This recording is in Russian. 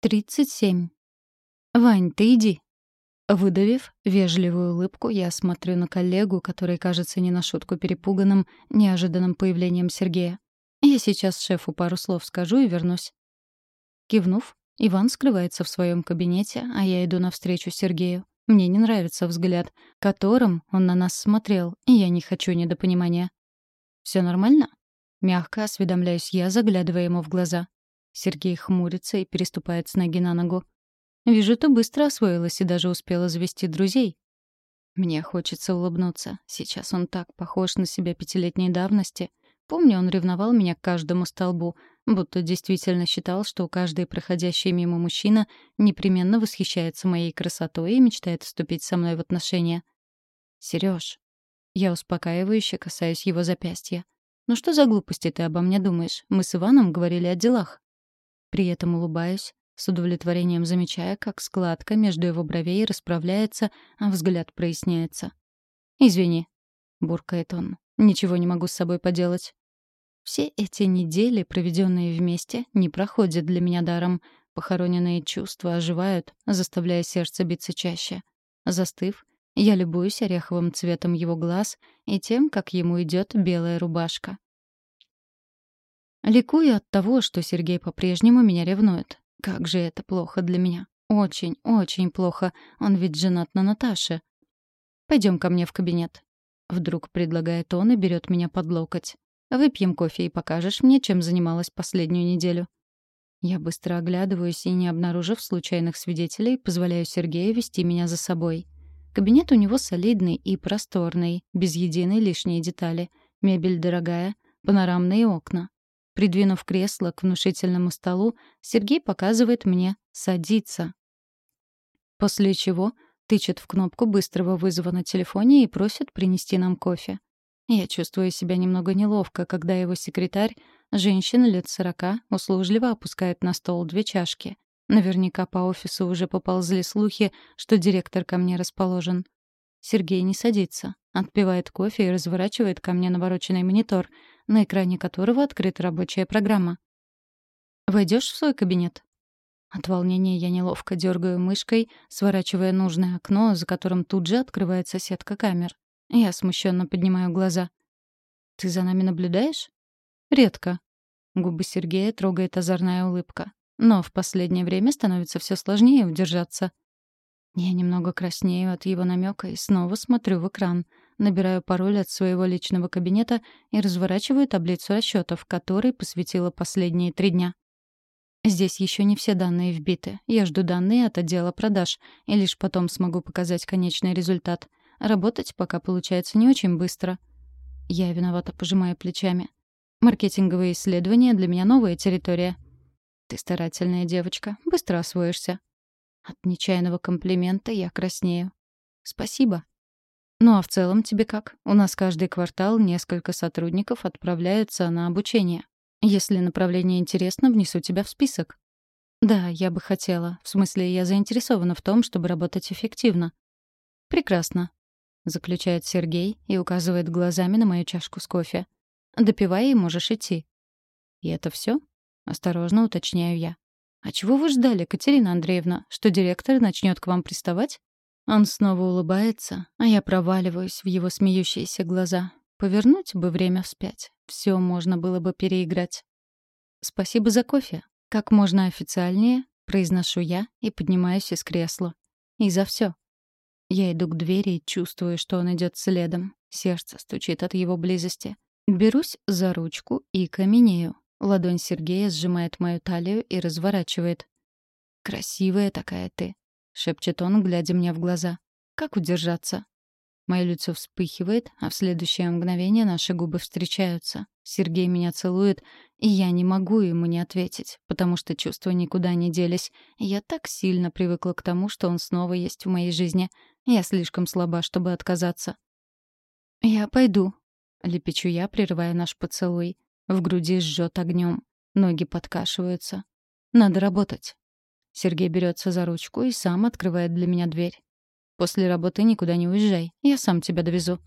37. «Вань, ты иди». Выдавив вежливую улыбку, я смотрю на коллегу, который кажется не на шутку перепуганным неожиданным появлением Сергея. Я сейчас шефу пару слов скажу и вернусь. Кивнув, Иван скрывается в своем кабинете, а я иду навстречу Сергею. Мне не нравится взгляд, которым он на нас смотрел, и я не хочу недопонимания. Все нормально?» Мягко осведомляюсь я, заглядывая ему в глаза. Сергей хмурится и переступает с ноги на ногу. «Вижу, ты быстро освоилась и даже успела завести друзей». Мне хочется улыбнуться. Сейчас он так похож на себя пятилетней давности. Помню, он ревновал меня к каждому столбу, будто действительно считал, что каждый проходящий мимо мужчина непременно восхищается моей красотой и мечтает вступить со мной в отношения. «Серёж». Я успокаивающе касаюсь его запястья. «Ну что за глупости ты обо мне думаешь? Мы с Иваном говорили о делах». При этом улыбаюсь, с удовлетворением замечая, как складка между его бровей расправляется, а взгляд проясняется. «Извини», — буркает он, — «ничего не могу с собой поделать». Все эти недели, проведенные вместе, не проходят для меня даром. Похороненные чувства оживают, заставляя сердце биться чаще. Застыв, я любуюсь ореховым цветом его глаз и тем, как ему идет белая рубашка. Ликую от того, что Сергей по-прежнему меня ревнует. Как же это плохо для меня. Очень, очень плохо. Он ведь женат на Наташе. Пойдем ко мне в кабинет. Вдруг предлагает он и берет меня под локоть. Выпьем кофе и покажешь мне, чем занималась последнюю неделю. Я быстро оглядываюсь и, не обнаружив случайных свидетелей, позволяю Сергею вести меня за собой. Кабинет у него солидный и просторный, без единой лишней детали. Мебель дорогая, панорамные окна. Придвинув кресло к внушительному столу, Сергей показывает мне «садиться». После чего тычет в кнопку быстрого вызова на телефоне и просит принести нам кофе. Я чувствую себя немного неловко, когда его секретарь, женщина лет сорока, услужливо опускает на стол две чашки. Наверняка по офису уже поползли слухи, что директор ко мне расположен. Сергей не садится, отпивает кофе и разворачивает ко мне навороченный монитор, на экране которого открыта рабочая программа. «Войдешь в свой кабинет?» От волнения я неловко дергаю мышкой, сворачивая нужное окно, за которым тут же открывается сетка камер. Я смущенно поднимаю глаза. «Ты за нами наблюдаешь?» «Редко». Губы Сергея трогает озорная улыбка. Но в последнее время становится все сложнее удержаться. Я немного краснею от его намека и снова смотрю в экран — набираю пароль от своего личного кабинета и разворачиваю таблицу расчетов, которой посвятила последние три дня. Здесь еще не все данные вбиты. Я жду данные от отдела продаж, и лишь потом смогу показать конечный результат. Работать пока получается не очень быстро. Я виновато пожимаю плечами. Маркетинговые исследования для меня новая территория. Ты старательная девочка, быстро освоишься. От нечаянного комплимента я краснею. Спасибо. Ну а в целом тебе как? У нас каждый квартал несколько сотрудников отправляются на обучение. Если направление интересно, внесу тебя в список. Да, я бы хотела. В смысле, я заинтересована в том, чтобы работать эффективно. Прекрасно, заключает Сергей и указывает глазами на мою чашку с кофе. Допивай и можешь идти. И это все? Осторожно уточняю я. А чего вы ждали, Катерина Андреевна, что директор начнет к вам приставать? Он снова улыбается, а я проваливаюсь в его смеющиеся глаза. Повернуть бы время вспять. Все можно было бы переиграть. «Спасибо за кофе. Как можно официальнее», — произношу я и поднимаюсь из кресла. «И за все. Я иду к двери и чувствую, что он идет следом. Сердце стучит от его близости. Берусь за ручку и каменею. Ладонь Сергея сжимает мою талию и разворачивает. «Красивая такая ты», шепчет он, глядя мне в глаза. Как удержаться? Мое лицо вспыхивает, а в следующее мгновение наши губы встречаются. Сергей меня целует, и я не могу ему не ответить, потому что чувства никуда не делись. Я так сильно привыкла к тому, что он снова есть в моей жизни. Я слишком слаба, чтобы отказаться. «Я пойду», — лепечу я, прерывая наш поцелуй. В груди жжет огнем. Ноги подкашиваются. Надо работать. Сергей берется за ручку и сам открывает для меня дверь. «После работы никуда не уезжай, я сам тебя довезу».